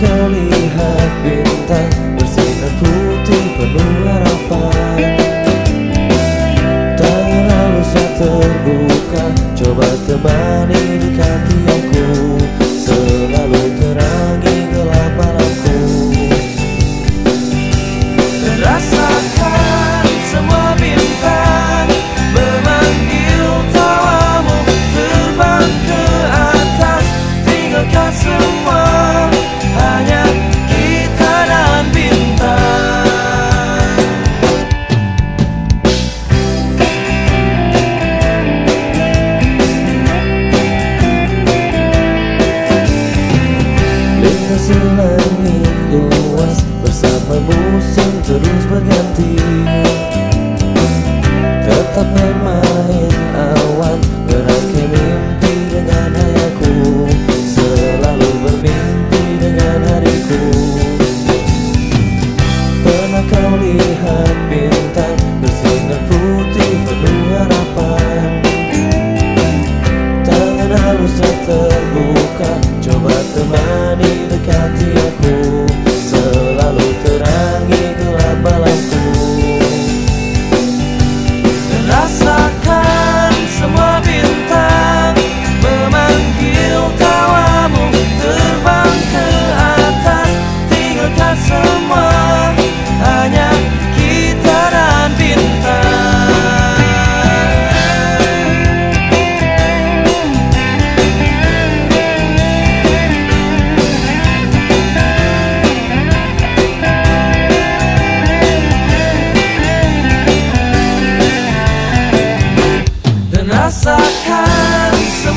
kau lihat bintang bersinar putih penuh harapan. Tangan halusnya terbuka coba temani di kanan. Terus berganti. Tetap bermain awan Berangkai mimpi dengan hayaku Selalu bermimpi dengan hariku Pernah kau lihat bintang Bersinar putih penuh harapan Tangan halusnya terbuka Coba temani dekati aku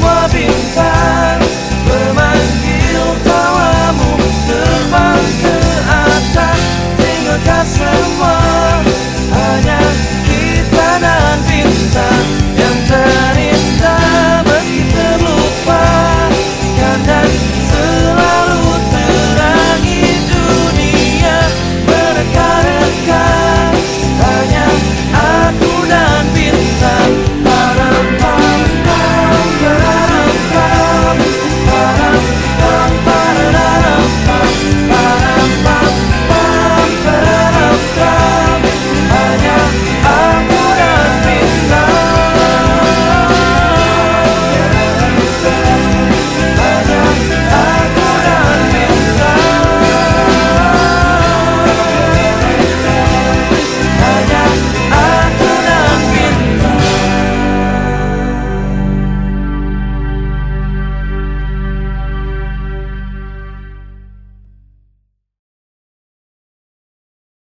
worry